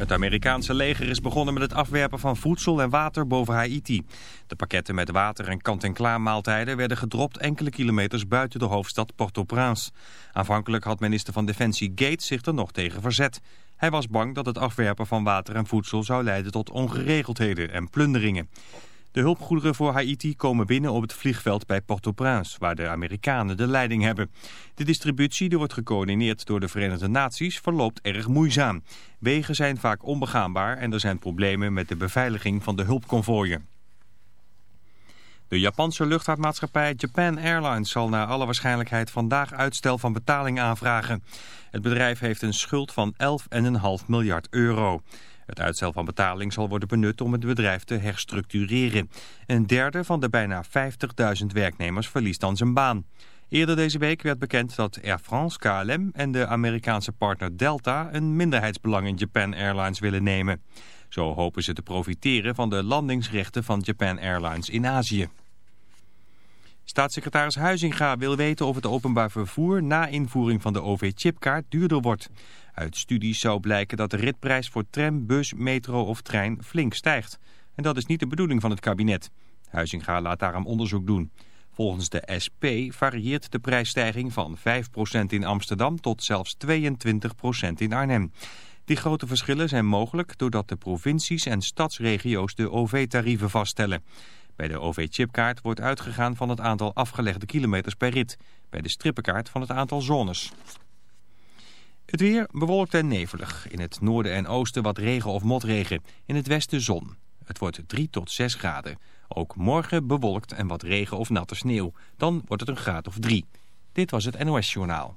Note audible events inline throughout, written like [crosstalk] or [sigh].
Het Amerikaanse leger is begonnen met het afwerpen van voedsel en water boven Haiti. De pakketten met water en kant-en-klaar maaltijden werden gedropt enkele kilometers buiten de hoofdstad Port-au-Prince. Aanvankelijk had minister van Defensie Gates zich er nog tegen verzet. Hij was bang dat het afwerpen van water en voedsel zou leiden tot ongeregeldheden en plunderingen. De hulpgoederen voor Haiti komen binnen op het vliegveld bij Port-au-Prince, waar de Amerikanen de leiding hebben. De distributie, die wordt gecoördineerd door de Verenigde Naties, verloopt erg moeizaam. Wegen zijn vaak onbegaanbaar en er zijn problemen met de beveiliging van de hulpconvooien. De Japanse luchtvaartmaatschappij Japan Airlines zal naar alle waarschijnlijkheid vandaag uitstel van betaling aanvragen. Het bedrijf heeft een schuld van 11,5 miljard euro. Het uitstel van betaling zal worden benut om het bedrijf te herstructureren. Een derde van de bijna 50.000 werknemers verliest dan zijn baan. Eerder deze week werd bekend dat Air France, KLM en de Amerikaanse partner Delta een minderheidsbelang in Japan Airlines willen nemen. Zo hopen ze te profiteren van de landingsrechten van Japan Airlines in Azië. Staatssecretaris Huizinga wil weten of het openbaar vervoer na invoering van de OV-chipkaart duurder wordt. Uit studies zou blijken dat de ritprijs voor tram, bus, metro of trein flink stijgt. En dat is niet de bedoeling van het kabinet. Huizinga laat daarom onderzoek doen. Volgens de SP varieert de prijsstijging van 5% in Amsterdam tot zelfs 22% in Arnhem. Die grote verschillen zijn mogelijk doordat de provincies en stadsregio's de OV-tarieven vaststellen. Bij de OV-chipkaart wordt uitgegaan van het aantal afgelegde kilometers per rit. Bij de strippenkaart van het aantal zones. Het weer bewolkt en nevelig. In het noorden en oosten wat regen of motregen. In het westen zon. Het wordt 3 tot 6 graden. Ook morgen bewolkt en wat regen of natte sneeuw. Dan wordt het een graad of 3. Dit was het NOS Journaal.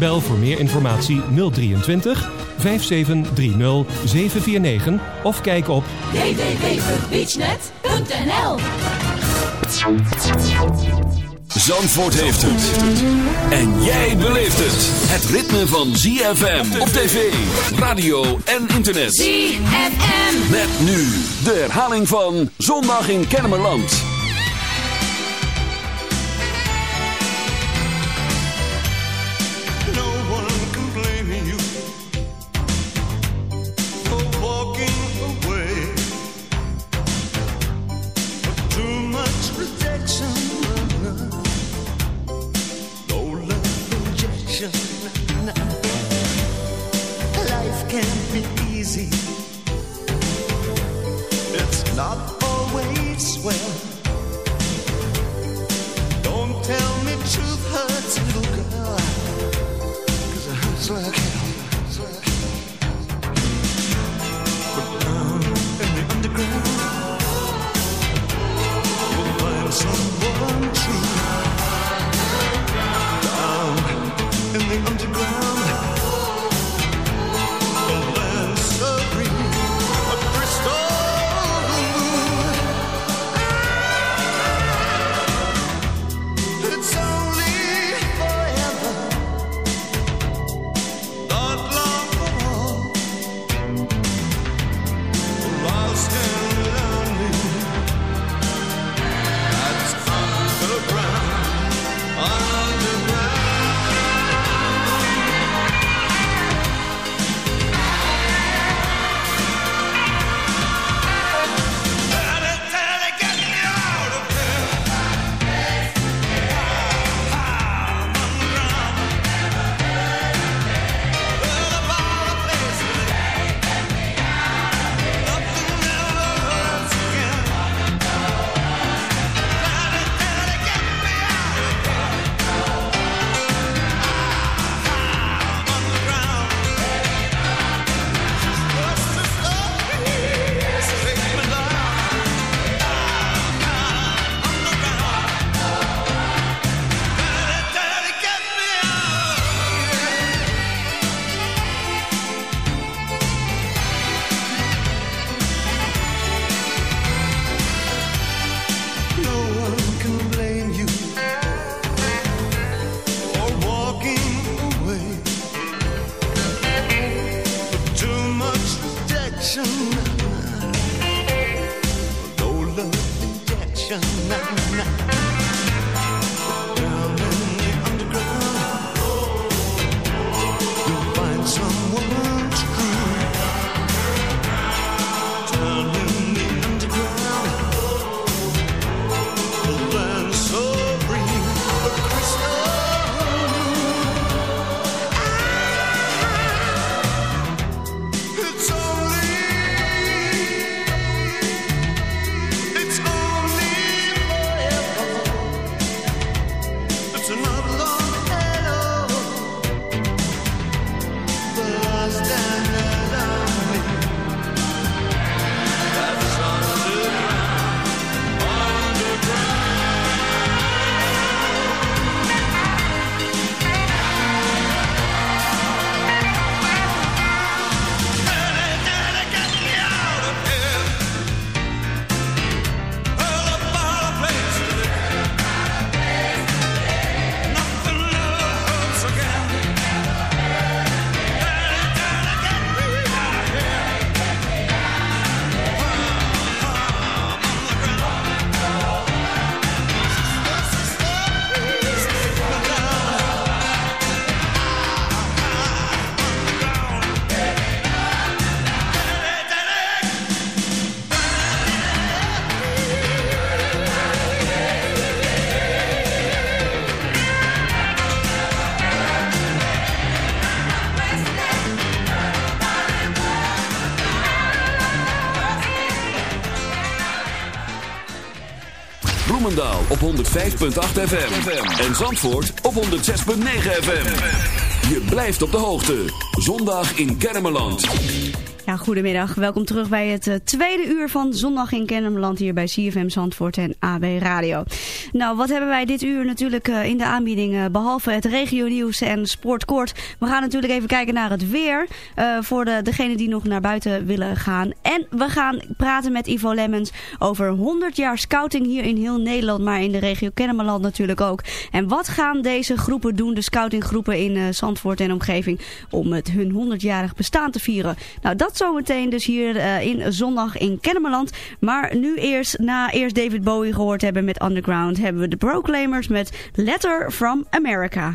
Bel voor meer informatie 023 5730 749 of kijk op www.beachnet.nl Zandvoort heeft het. En jij beleeft het. Het ritme van ZFM op tv, radio en internet. ZFM. Met nu de herhaling van Zondag in Kennemerland. 105.8 FM. En Zandvoort op 106.9 FM. Je blijft op de hoogte. Zondag in Kennemerland. Ja, goedemiddag. Welkom terug bij het eh, tweede uur van Zondag in Kennemerland hier bij CFM Zandvoort en AB Radio. Nou, wat hebben wij dit uur natuurlijk eh, in de aanbieding, eh, behalve het regionieuws en sportkort. We gaan natuurlijk even kijken naar het weer, eh, voor de, degenen die nog naar buiten willen gaan. En we gaan praten met Ivo Lemmens over 100 jaar scouting hier in heel Nederland, maar in de regio Kennemerland natuurlijk ook. En wat gaan deze groepen doen, de scoutinggroepen in eh, Zandvoort en omgeving, om het hun 100-jarig bestaan te vieren? Nou, dat zometeen dus hier in Zondag in Kennemerland. Maar nu eerst, na eerst David Bowie gehoord hebben met Underground, hebben we de Proclaimers met Letter from America.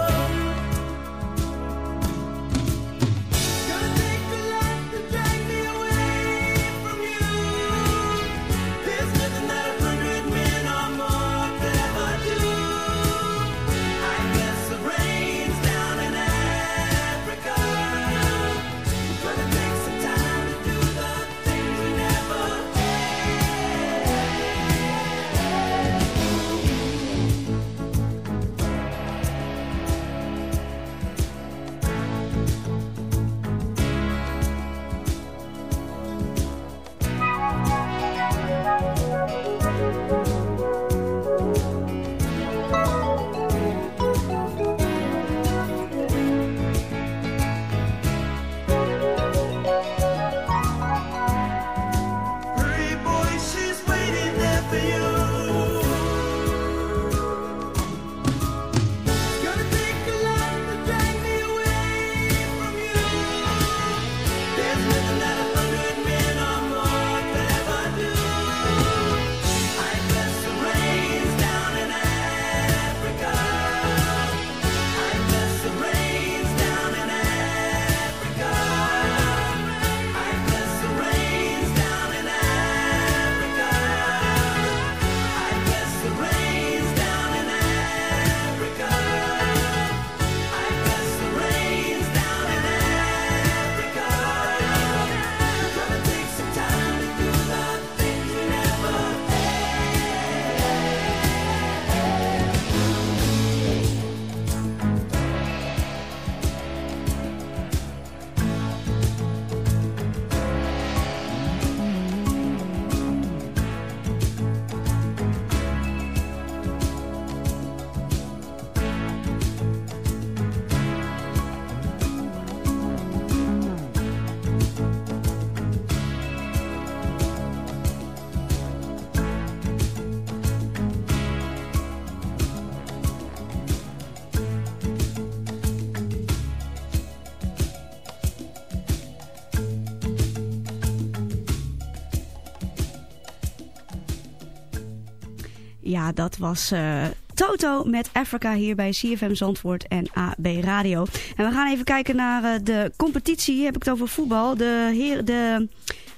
Ja, dat was eh, Toto met Africa hier bij CFM Zandvoort en AB Radio. En we gaan even kijken naar eh, de competitie. Heb ik het over voetbal. De, heer, de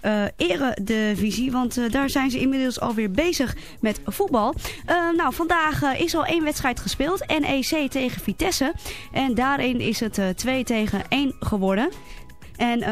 eh eredivisie. Want daar zijn ze inmiddels alweer bezig met voetbal. Nou, vandaag is al één wedstrijd gespeeld. NEC tegen Vitesse. En daarin is het eh 2 tegen 1 geworden. En...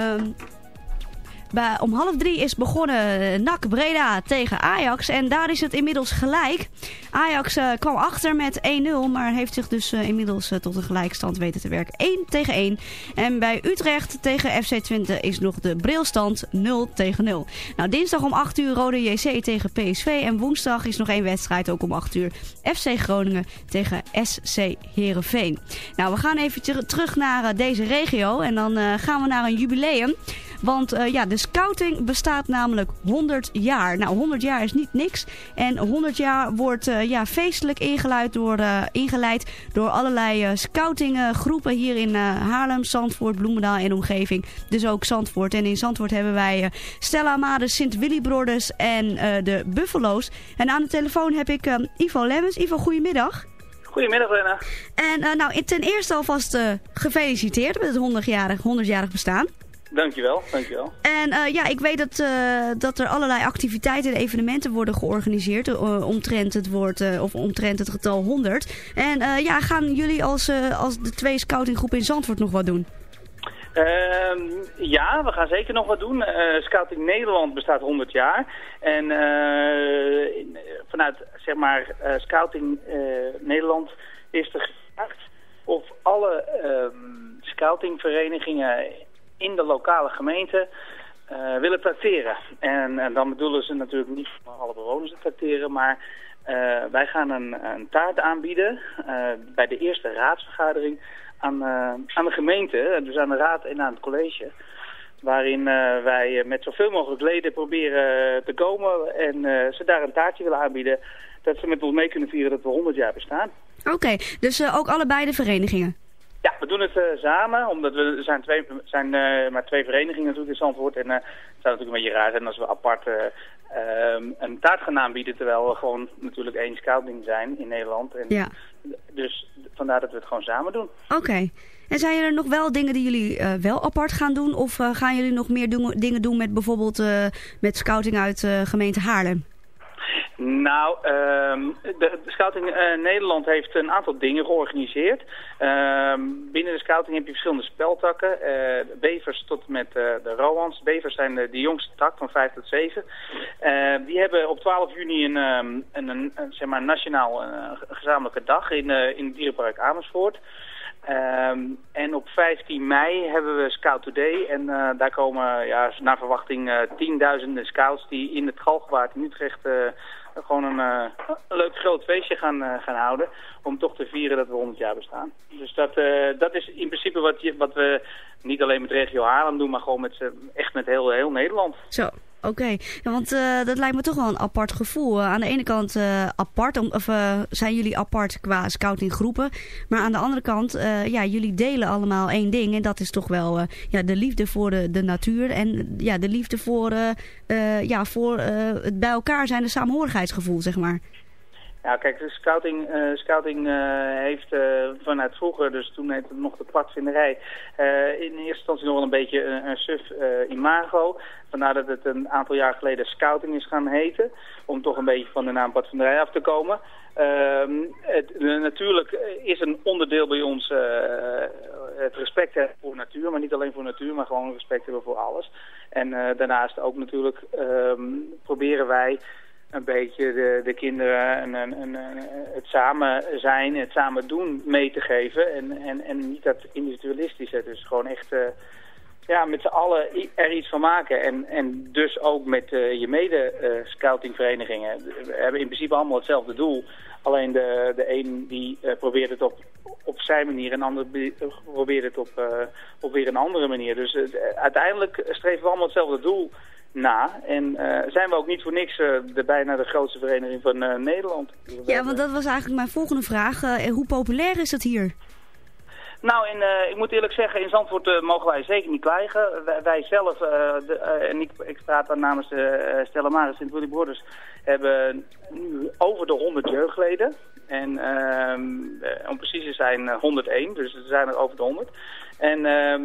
om half drie is begonnen NAC Breda tegen Ajax. En daar is het inmiddels gelijk. Ajax eh, kwam achter met 1-0. Maar heeft zich dus eh, inmiddels eh, tot een gelijkstand weten te werken. 1 tegen 1. En bij Utrecht tegen FC Twente is nog de brilstand 0 tegen 0. Nou, dinsdag om 8 uur Rode JC tegen PSV. En woensdag is nog één wedstrijd ook om 8 uur. FC Groningen tegen SC Heerenveen. Nou, we gaan even ter- terug naar deze regio. En dan gaan we naar een jubileum. Want eh, ja, de scouting bestaat namelijk 100 jaar. Nou, 100 jaar is niet niks. En 100 jaar wordt eh, ja, feestelijk ingeleid door, eh, ingeleid door allerlei scoutinggroepen hier in Haarlem, Zandvoort, Bloemendaal en omgeving. Dus ook Zandvoort. En in Zandvoort hebben wij Stella Amades, Sint Willy Brothers en de Buffalo's. En aan de telefoon heb ik Ivo Lemmens. Ivo, goedemiddag. Goedemiddag, Lena. En nou, ten eerste alvast gefeliciteerd met het 100-jarig 100 bestaan. Dankjewel, dankjewel. En eh, ja, ik weet dat, eh, dat er allerlei activiteiten en evenementen worden georganiseerd eh, omtrent het woord of omtrent het getal 100. En ja, gaan jullie als, als de twee scoutinggroepen in Zandvoort nog wat doen? Ehm, ja, we gaan zeker nog wat doen. Scouting Nederland bestaat 100 jaar. En in- vanuit zeg maar Scouting Nederland is er gevraagd of alle ehm, scoutingverenigingen in de lokale gemeente eh, willen tracteren. En, en dan bedoelen ze natuurlijk niet alle bewoners te tracteren, maar eh, wij gaan een, een taart aanbieden eh, bij de eerste raadsvergadering aan, aan de gemeente, dus aan de raad en aan het college. Waarin wij met zoveel mogelijk leden proberen te komen en ze daar een taartje willen aanbieden. Dat ze met ons mee kunnen vieren dat we 100 jaar bestaan. Oké, dus ook allebei de verenigingen. Ja, we doen het eh, samen, omdat we er zijn, twee, zijn eh, maar twee verenigingen natuurlijk in Zandvoort. En eh, het zou natuurlijk een beetje raar zijn als we apart eh, ehm, een taart gaan aanbieden, terwijl we gewoon natuurlijk één scouting zijn in Nederland. En Ja. Dus vandaar dat we het gewoon samen doen. Oké. En zijn er nog wel dingen die jullie wel apart gaan doen? Of gaan jullie nog meer doen- dingen doen met bijvoorbeeld met scouting uit gemeente Haarlem? Nou, ehm, de, Scouting eh, Nederland heeft een aantal dingen georganiseerd. Ehm, binnen de scouting heb je verschillende speltakken. Eh, bevers tot met eh, de Rohans. Bevers zijn de, jongste tak van 5 tot 7. Eh, die hebben op 12 juni een, ehm, een, een, een, zeg maar nationaal gezamenlijke dag in, in het dierenpark Amersfoort. En op 15 mei hebben we Scout Today. En daar komen ja, naar verwachting eh, tienduizenden scouts die in het Galgenwaard in Utrecht gewoon een, eh, een leuk groot feestje gaan, eh, gaan houden. Om toch te vieren dat we 100 jaar bestaan. Dus dat, eh, dat is in principe wat, je, wat we niet alleen met regio Haarlem doen, maar gewoon met, echt met heel, heel Nederland. Zo, oké. Want eh, dat lijkt me toch wel een apart gevoel. Eh, aan de ene kant eh, apart, om, of zijn jullie apart qua scoutinggroepen. Maar aan de andere kant, ja, jullie delen allemaal één ding. En dat is toch wel ja, de liefde voor de, natuur. En ja, de liefde voor, ja, voor het bij elkaar zijn, de samenhorigheidsgevoel, zeg maar. Ja, kijk, de scouting, eh, scouting eh, heeft eh, vanuit vroeger, dus toen heette het nog de padvinderij, eh, in eerste instantie nog wel een beetje een, een suf imago. Vandaar dat het een aantal jaar geleden scouting is gaan heten, om toch een beetje van de naam padvinderij af te komen. Ehm, het, natuurlijk is een onderdeel bij ons het respect hebben voor natuur, maar niet alleen voor natuur, maar gewoon respect hebben voor alles. En daarnaast ook natuurlijk ehm, proberen wij een beetje de, de kinderen een, een, een- het samen zijn, het samen doen mee te geven. En, en, en niet dat individualistische. Dus gewoon echt eh, ja, met z'n allen er iets van maken. En, en dus ook met eh, je mede-scoutingverenigingen. We hebben in principe allemaal hetzelfde doel. Alleen de, de een die eh, probeert het op, op zijn manier en de ander be- probeert het op, eh, op weer een andere manier. Dus eh, uiteindelijk streven we allemaal hetzelfde doel na. En eh, zijn we ook niet voor niks eh, de bijna de grootste vereniging van eh, Nederland. Ja, want dat was eigenlijk mijn volgende vraag. Hoe populair is het hier? Nou, in, ik moet eerlijk zeggen, in Zandvoort mogen wij zeker niet krijgen. Wij, wij zelf, de, en ik, ik praat dan namens de Stella Maris Sint Willy Brothers, hebben nu over de 100 jeugdleden. En ehm, eh, om precies te zijn eh, 101, dus er zijn er over de 100. En, ehm,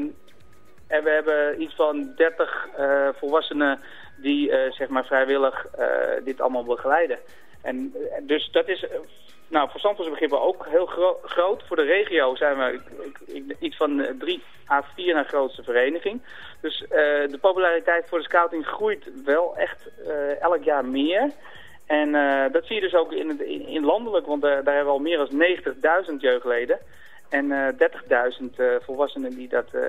en we hebben iets van 30 eh, volwassenen die eh, zeg maar vrijwillig eh, dit allemaal begeleiden. En dus dat is nou, voor Zandvoortse begrippen ook heel gro- groot. Voor de regio zijn we iets van drie à vier na grootste vereniging. Dus de populariteit voor de scouting groeit wel echt elk jaar meer. En dat zie je dus ook in, het, in, landelijk, want daar hebben we al meer dan 90.000 jeugdleden. En eh 30.000 eh, volwassenen die dat eh,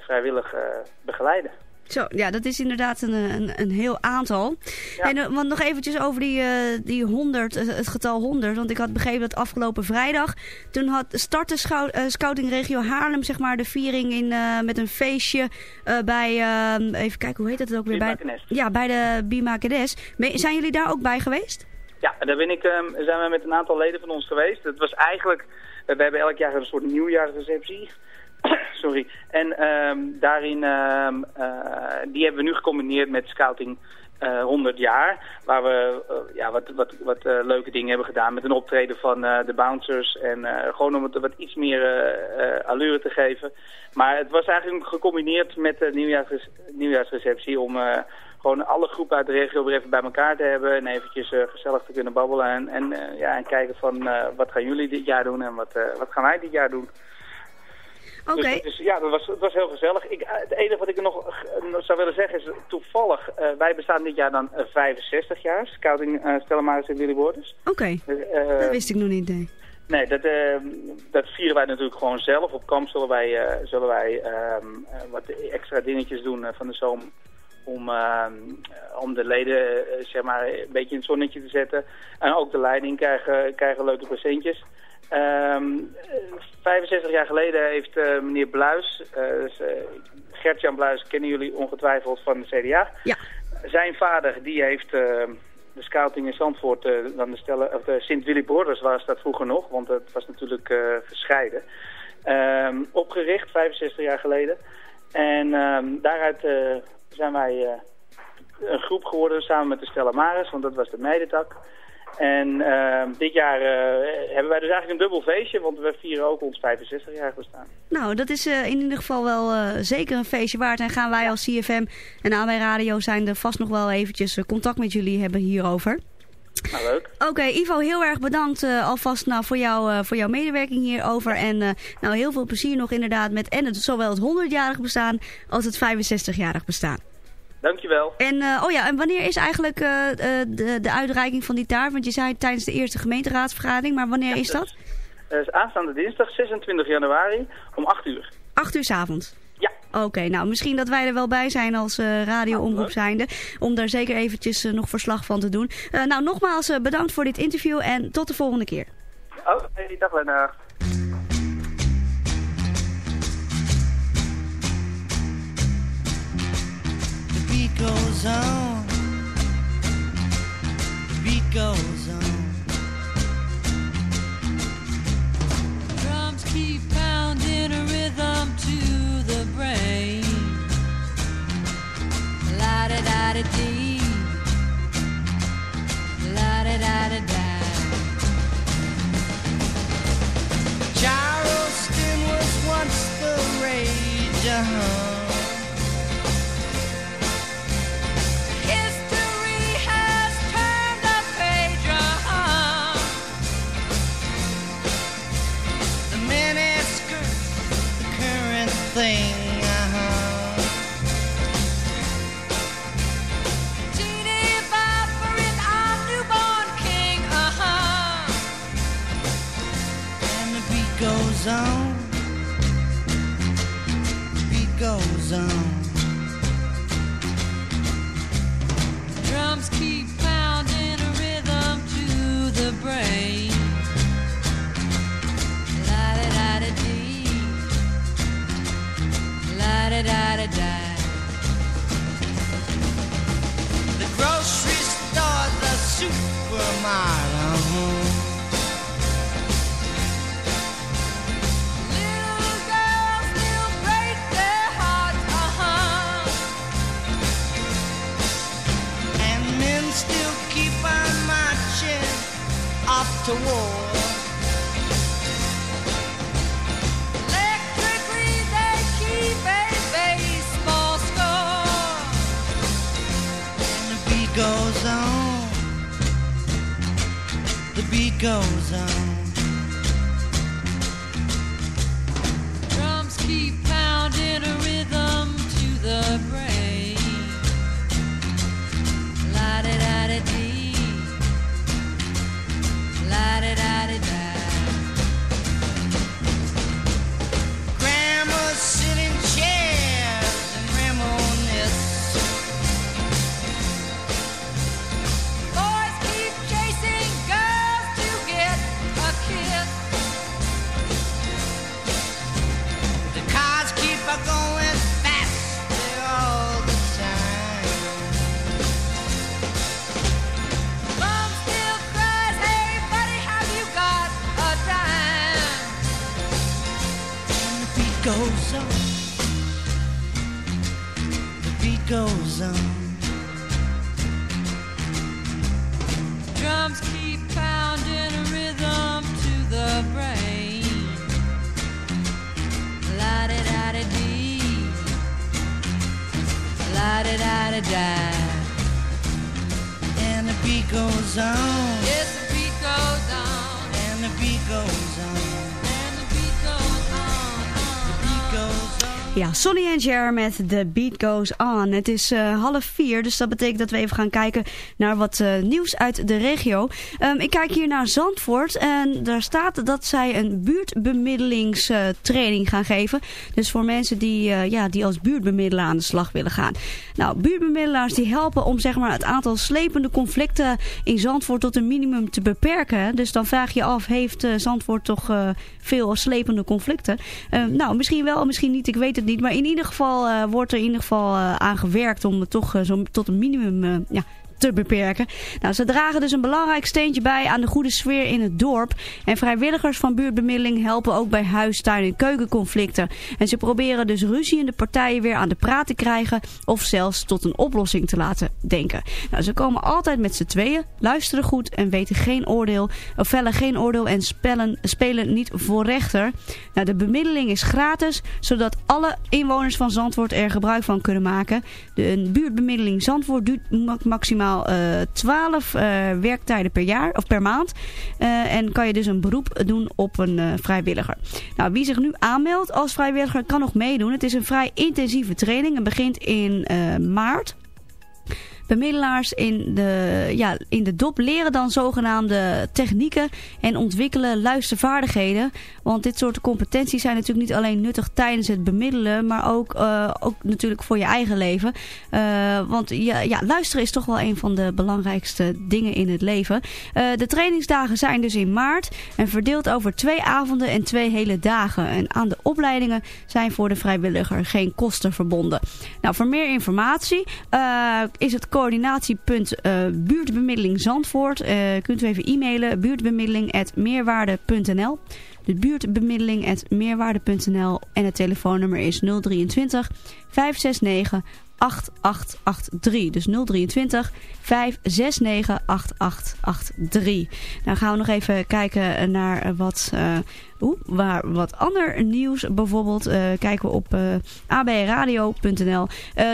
vrijwillig eh, begeleiden. Zo, ja, dat is inderdaad een, een, een heel aantal. En, eh, want nog eventjes over die, eh, die 100, eh, het getal 100. Want ik had begrepen dat afgelopen vrijdag... toen had startte schou, eh, Scoutingregio Haarlem zeg maar, de viering in, eh, met een feestje eh, bij... eh, even kijken, hoe heet dat ook weer? Bij, Bimakenes. ja, bij de Bimakedes. Me- Zijn jullie daar ook bij geweest? Ja, daar ben ik, ehm, zijn we met een aantal leden van ons geweest. Het was eigenlijk, eh, we hebben elk jaar een soort nieuwjaarsreceptie. [coughs] Sorry. En ehm, daarin, eh, die hebben we nu gecombineerd met scouting eh 100 jaar. Waar we eh, ja, wat, wat, wat eh, leuke dingen hebben gedaan met een optreden van eh, de bouncers. En eh, gewoon om het wat iets meer eh, eh, allure te geven. Maar het was eigenlijk gecombineerd met de nieuwjaarsre nieuwjaarsreceptie om... gewoon alle groepen uit de regio weer even bij elkaar te hebben en eventjes eh, gezellig te kunnen babbelen en, en, eh, ja, en kijken van eh, wat gaan jullie dit jaar doen en wat, wat gaan wij dit jaar doen. Oké. Dus, dus ja, dat was, het was heel gezellig. Ik, het enige wat ik nog zou willen zeggen is toevallig, wij bestaan dit jaar dan eh, 65 jaar, Scouting uh, Stellemaris en Willy Borders. Oké, dat wist ik nog niet, nee. Nee, dat, eh, dat vieren wij natuurlijk gewoon zelf. Op kamp zullen wij, zullen wij ehm, eh, wat extra dingetjes doen van de zomer. Om, ehm, om de leden eh, zeg maar, een beetje in het zonnetje te zetten. En ook de leiding krijgen, krijgen leuke presentjes. Ehm, eh, 65 jaar geleden heeft eh, meneer Bluis, eh, dus, eh, Gert-Jan Bluis kennen jullie ongetwijfeld van de CDA. Ja. Zijn vader die heeft eh, de scouting in Zandvoort, eh, dan de, stellen, of de Sint Willy Borders was dat vroeger nog, want het was natuurlijk eh, gescheiden. Ehm, opgericht, 65 jaar geleden. En ehm, daaruit eh, zijn wij eh, een groep geworden samen met de Stella Maris, want dat was de meidentak. En ehm, dit jaar eh, hebben wij dus eigenlijk een dubbel feestje, want we vieren ook ons 65 jaar bestaan. Nou, dat is eh, in ieder geval wel eh, zeker een feestje waard. En gaan wij als CFM en AB Radio zijn er vast nog wel eventjes eh, contact met jullie hebben hierover. Nou, leuk. Oké, Ivo, heel erg bedankt eh, alvast nou, voor, jou, eh, voor jouw medewerking hierover. En eh, nou, heel veel plezier nog inderdaad met en het, zowel het 100-jarig bestaan als het 65-jarig bestaan. Dankjewel. En, eh, oh ja, en wanneer is eigenlijk eh, eh, de, de uitreiking van die taart? Want je zei tijdens de eerste gemeenteraadsvergadering, maar wanneer is dat? Is aanstaande dinsdag 26 januari om 8 uur. 8 uur 's avonds. Ja. Oké, nou misschien dat wij er wel bij zijn als radioomroep zijnde. Om daar zeker eventjes nog verslag van te doen. Nou, nogmaals bedankt voor dit interview en tot de volgende keer. Oh, hey, dag Lena. Beat goes on. The beat goes on. Drums keep pounding a rhythm to the brain. La da da da dee. La da da da da. Charleston was once the rage. Uh-huh. I'm. Little girls break their hearts, uh-huh. And men still keep on marching to war. Ja, Sonny en Cher met The Beat Goes On. Het is eh, half vier, dus dat betekent dat we even gaan kijken naar wat eh, nieuws uit de regio. Ehm, ik kijk hier naar Zandvoort en daar staat dat zij een buurtbemiddelingstraining gaan geven. Dus voor mensen die, eh, ja, die als buurtbemiddelaar aan de slag willen gaan. Nou, buurtbemiddelaars die helpen om zeg maar, het aantal slepende conflicten in Zandvoort tot een minimum te beperken. Dus dan vraag je af, heeft eh, Zandvoort toch veel slepende conflicten? Eh, nou, misschien wel, misschien niet, ik weet het niet. Maar in ieder geval wordt er in ieder geval aan gewerkt om het toch zo tot een minimum ja, te beperken. Nou, ze dragen dus een belangrijk steentje bij aan de goede sfeer in het dorp. En vrijwilligers van buurtbemiddeling helpen ook bij huis, tuin en keukenconflicten. En ze proberen dus ruziende partijen weer aan de praat te krijgen of zelfs tot een oplossing te laten denken. Nou, ze komen altijd met z'n tweeën, luisteren goed en weten geen oordeel, of vellen geen oordeel en spelen niet voor rechter. Nou, de bemiddeling is gratis, zodat alle inwoners van Zandvoort er gebruik van kunnen maken. De buurtbemiddeling Zandvoort duurt ma- maximaal eh 12 eh, werktijden per jaar of per maand. Eh, en kan je dus een beroep doen op een vrijwilliger. Nou, wie zich nu aanmeldt als vrijwilliger kan nog meedoen. Het is een vrij intensieve training en begint in maart. Bemiddelaars in de, ja, in de dop leren dan zogenaamde technieken en ontwikkelen luistervaardigheden. Want dit soort competenties zijn natuurlijk niet alleen nuttig tijdens het bemiddelen, maar ook, eh, ook natuurlijk voor je eigen leven. Eh, want ja, luisteren is toch wel een van de belangrijkste dingen in het leven. Eh, de trainingsdagen zijn dus in maart en verdeeld over twee avonden en twee hele dagen. En aan de opleidingen zijn voor de vrijwilliger geen kosten verbonden. Nou, voor meer informatie is het coördinatiepunt eh, buurtbemiddeling Zandvoort. Eh, kunt u even e-mailen buurtbemiddeling.meerwaarde.nl De buurtbemiddeling.meerwaarde.nl en het telefoonnummer is 023 569 8883. Dus 023 569 8883. Dan gaan we nog even kijken naar wat, oeh, waar, wat ander nieuws. Bijvoorbeeld eh, kijken we op eh abradio.nl.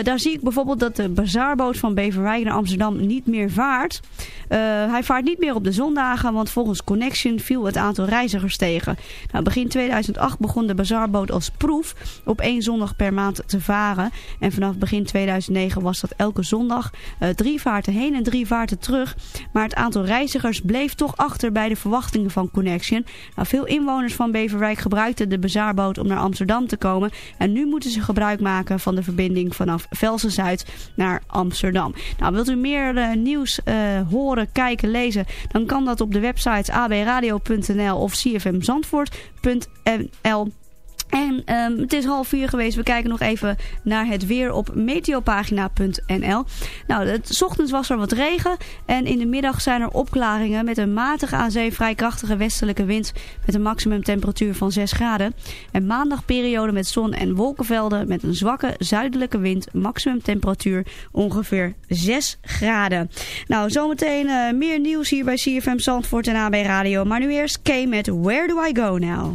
Daar zie ik bijvoorbeeld dat de bazaarboot van Beverwijk naar Amsterdam niet meer vaart. Hij vaart niet meer op de zondagen, want volgens Connection viel het aantal reizigers tegen. Nou, begin 2008 begon de bazaarboot als proef op één zondag per maand te varen. En vanaf begin 2009 was dat elke zondag eh, drie vaarten heen en drie vaarten terug. Maar het aantal reizigers bleef toch achter bij de verwachtingen van Connection. Nou, veel inwoners van Beverwijk gebruikten de bazaarboot om naar Amsterdam te komen. En nu moeten ze gebruik maken van de verbinding vanaf Velsen-Zuid naar Amsterdam. Nou, wilt u meer eh, nieuws eh, horen, kijken, lezen? Dan kan dat op de websites abradio.nl of cfmzandvoort.nl. En ehm, het is half vier geweest. We kijken nog even naar het weer op meteopagina.nl. Nou, het, ochtends was er wat regen. En in de middag zijn er opklaringen met een matige aan zee vrij krachtige westelijke wind. Met een maximumtemperatuur van 6 graden. En maandag periode met zon en wolkenvelden met een zwakke zuidelijke wind. Maximumtemperatuur ongeveer 6 graden. Nou, zometeen eh, meer nieuws hier bij CFM Zandvoort en AB Radio. Maar nu eerst Kay met Where Do I Go Now?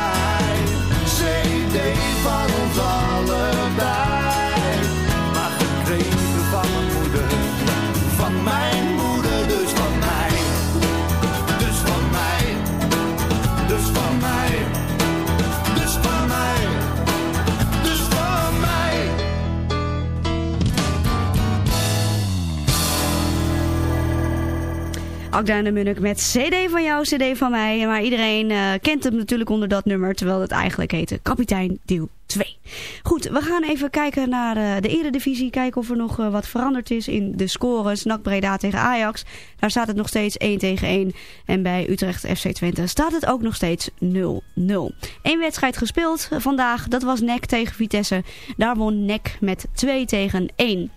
Akda de Munnik met CD van jou, CD van mij. Maar iedereen eh, kent hem natuurlijk onder dat nummer, terwijl het eigenlijk heette Kapitein Deel 2. Goed, we gaan even kijken naar eh, de eredivisie. Kijken of er nog eh, wat veranderd is in de scores. NAC Breda tegen Ajax. Daar staat het nog steeds 1 tegen 1. En bij Utrecht FC Twente staat het ook nog steeds 0-0. Eén wedstrijd gespeeld vandaag. Dat was NEC tegen Vitesse. Daar won NEC met 2 tegen 1.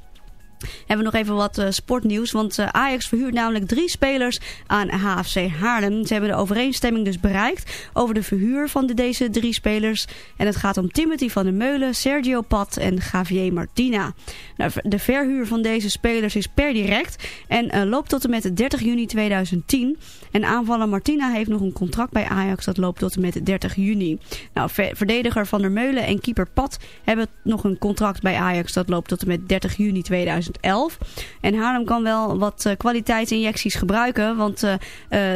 Hebben we nog even wat uh, sportnieuws. Want uh, Ajax verhuurt namelijk drie spelers aan HFC Haarlem. Ze hebben de overeenstemming dus bereikt over de verhuur van de, deze drie spelers. En het gaat om Timothy van der Meulen, Sergio Pat en Javier Martina. Nou, de verhuur van deze spelers is per direct en uh, loopt tot en met 30 juni 2010. En aanvaller Martina heeft nog een contract bij Ajax dat loopt tot en met 30 juni. Nou, verdediger van der Meulen en keeper Pat hebben nog een contract bij Ajax dat loopt tot en met 30 juni 2010. 2011. En Haarlem kan wel wat uh, kwaliteitsinjecties gebruiken. Want uh, uh,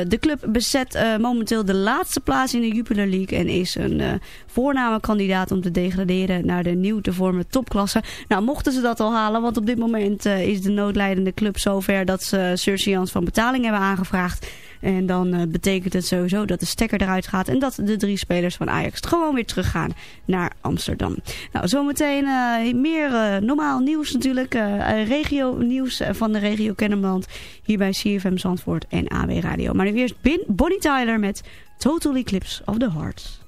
de club bezet momenteel de laatste plaats in de Jupiler League. En is een voorname kandidaat om te degraderen naar de nieuw te vormen topklasse. Nou, mochten ze dat al halen. Want op dit moment is de noodlijdende club zover dat ze surseance van betaling hebben aangevraagd. En dan uh, betekent het sowieso dat de stekker eruit gaat. En dat de drie spelers van Ajax gewoon weer teruggaan naar Amsterdam. Nou, zometeen uh, meer uh, normaal nieuws natuurlijk. regio nieuws van de regio Kennemerland. Hier bij CFM Zandvoort en AB Radio. Maar nu eerst Bonnie Tyler met Total Eclipse of the Heart.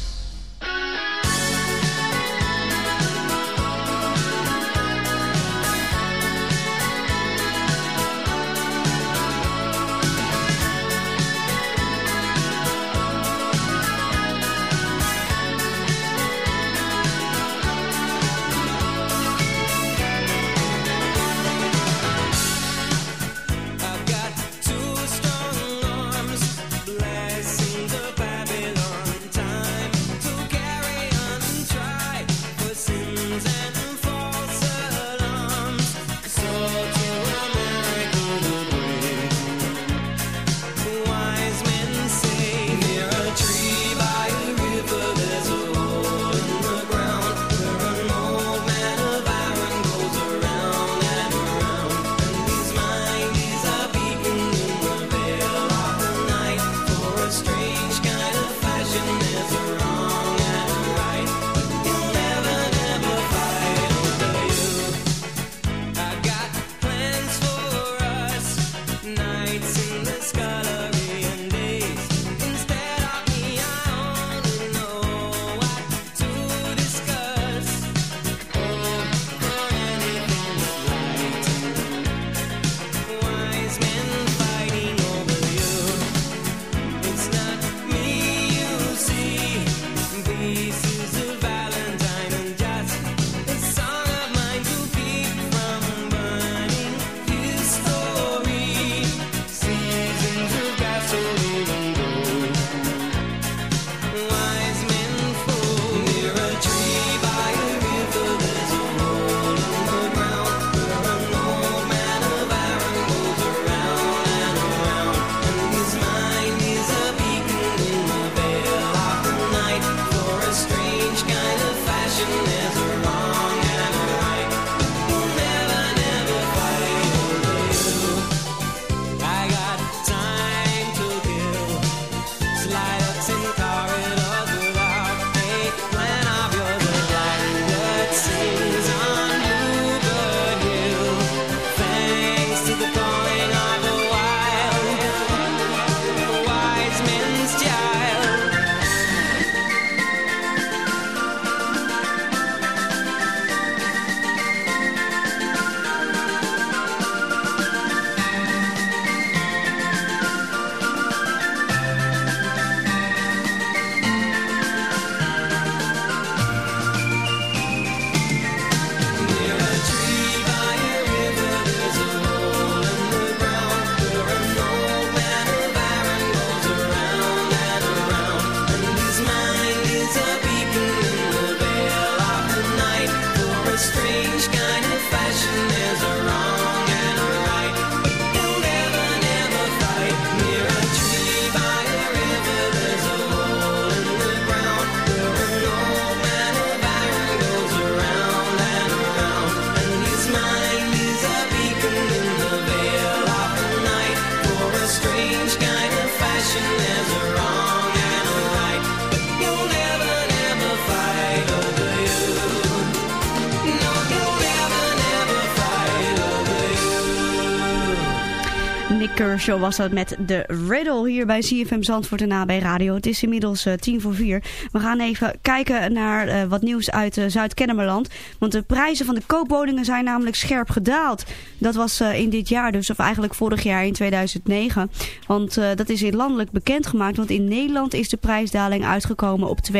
Kershaw was dat met de Riddle hier bij CFM Zandvoort en AB Radio. Het is inmiddels uh, tien voor vier. We gaan even kijken naar uh, wat nieuws uit uh, Zuid-Kennemerland. Want de prijzen van de koopwoningen zijn namelijk scherp gedaald. Dat was in dit jaar dus, of eigenlijk vorig jaar in 2009. Want dat is in landelijk bekendgemaakt. Want in Nederland is de prijsdaling uitgekomen op 2%.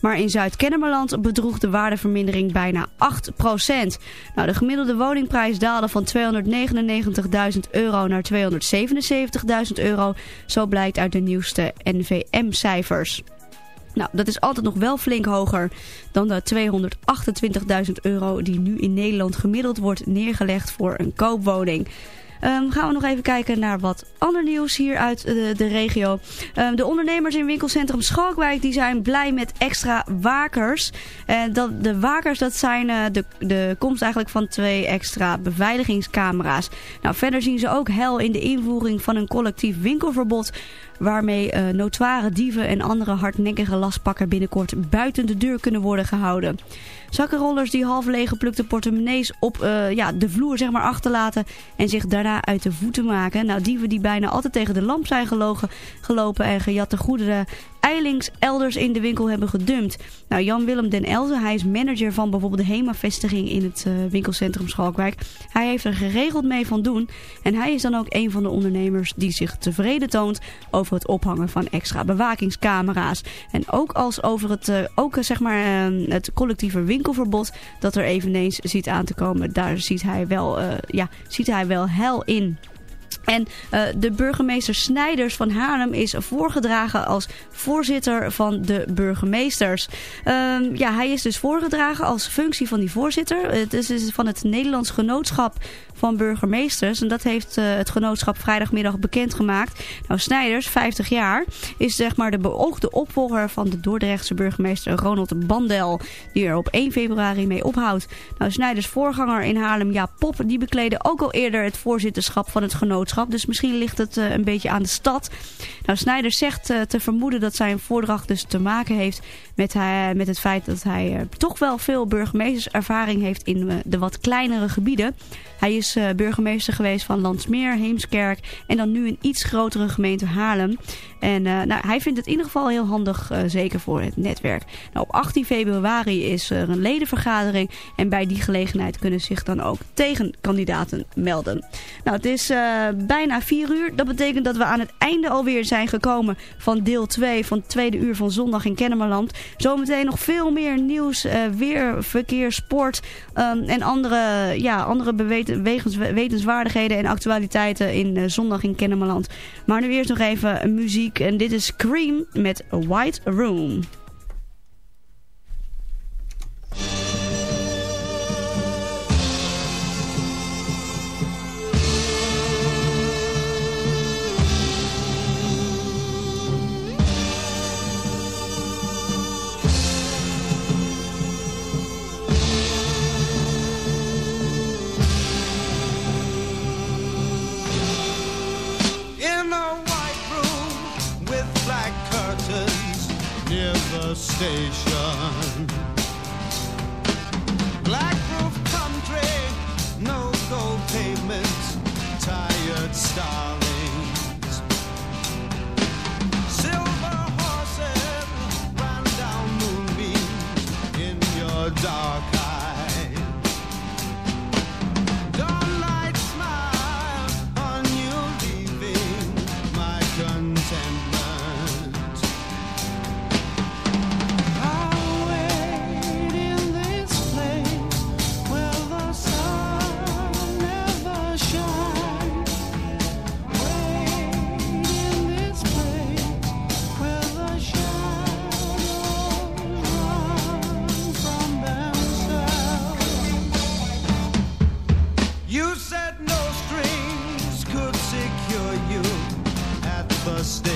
Maar in Zuid-Kennemerland bedroeg de waardevermindering bijna 8%. Nou, de gemiddelde woningprijs daalde van 299.000 euro naar 277.000 euro. Zo blijkt uit de nieuwste NVM-cijfers. Nou, dat is altijd nog wel flink hoger dan de 228.000 euro die nu in Nederland gemiddeld wordt neergelegd voor een koopwoning. Um, gaan we nog even kijken naar wat ander nieuws hier uit de, de regio. Um, de ondernemers in winkelcentrum Schalkwijk die zijn blij met extra wakers. En dat, de wakers dat zijn uh, de, de komst eigenlijk van twee extra beveiligingscamera's. Nou, verder zien ze ook hel in de invoering van een collectief winkelverbod waarmee uh, notoire dieven en andere hardnekkige lastpakken binnenkort buiten de deur kunnen worden gehouden. Zakkenrollers die half leeggeplukte portemonnees op uh, ja, de vloer zeg maar, achterlaten en zich daarna uit de voeten maken. Nou, dieven die bijna altijd tegen de lamp zijn gelogen, gelopen en gejatte goederen eilings elders in de winkel hebben gedumpt. Nou, Jan-Willem den Elzen, hij is manager van bijvoorbeeld de HEMA-vestiging in het uh, winkelcentrum Schalkwijk. Hij heeft er geregeld mee van doen. En hij is dan ook een van de ondernemers die zich tevreden toont over het ophangen van extra bewakingscamera's. En ook als over het, uh, ook, zeg maar, uh, het collectieve winkelverbod dat er eveneens ziet aan te komen. Daar ziet hij wel, ja, ziet hij wel hel in. En de burgemeester Snijders van Haarlem is voorgedragen als voorzitter van de burgemeesters. Um, ja, hij is dus voorgedragen als functie van die voorzitter. Het is dus van het Nederlands Genootschap van burgemeesters. En dat heeft uh, het genootschap vrijdagmiddag bekendgemaakt. Nou, Snijders, 50 jaar, is zeg maar de beoogde opvolger van de Dordrechtse burgemeester Ronald Bandel. Die er op 1 februari mee ophoudt. Nou, Snijders voorganger in Haarlem, Jaap Pop, die bekleedde ook al eerder het voorzitterschap van het genootschap. Dus misschien ligt het uh, een beetje aan de stad. Nou, zegt uh, te vermoeden dat zijn voordracht dus te maken heeft met, met het feit dat hij toch wel veel burgemeesterservaring heeft in de wat kleinere gebieden. Hij is burgemeester geweest van Landsmeer, Heemskerk en dan nu een iets grotere gemeente Haarlem. En uh, nou, hij vindt het in ieder geval heel handig, uh, zeker voor het netwerk. Nou, op 18 februari is er een ledenvergadering en bij die gelegenheid kunnen zich dan ook tegenkandidaten melden. Nou, het is bijna 4 uur. Dat betekent dat we aan het einde alweer zijn gekomen van deel 2 van het tweede uur van zondag in Kennemerland. Zometeen nog veel meer nieuws, weer, verkeer, sport um, en andere, ja, andere wetenswaardigheden en actualiteiten in zondag in Kennemerland. Maar nu eerst nog even muziek en dit is Cream met White Room. Station. mistake.